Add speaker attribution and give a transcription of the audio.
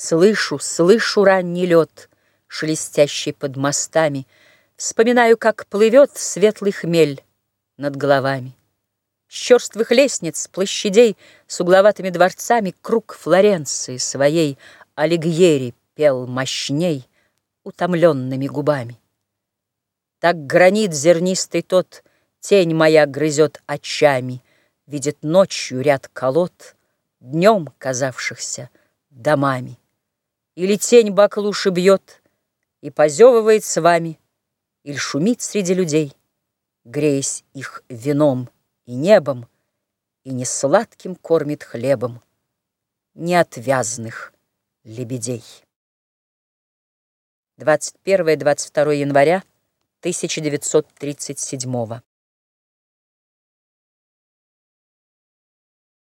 Speaker 1: Слышу, слышу ранний лед, Шелестящий под мостами, Вспоминаю, как плывет Светлый хмель над головами. С черствых лестниц, площадей С угловатыми дворцами Круг Флоренции своей Алигьери пел мощней Утомленными губами. Так гранит зернистый тот Тень моя грызет очами, Видит ночью ряд колод, Днем казавшихся домами. Или тень баклуши бьет И позевывает с вами, Или шумит среди людей, Греясь их вином и небом, И не сладким кормит хлебом Неотвязных лебедей. 21-22 января 1937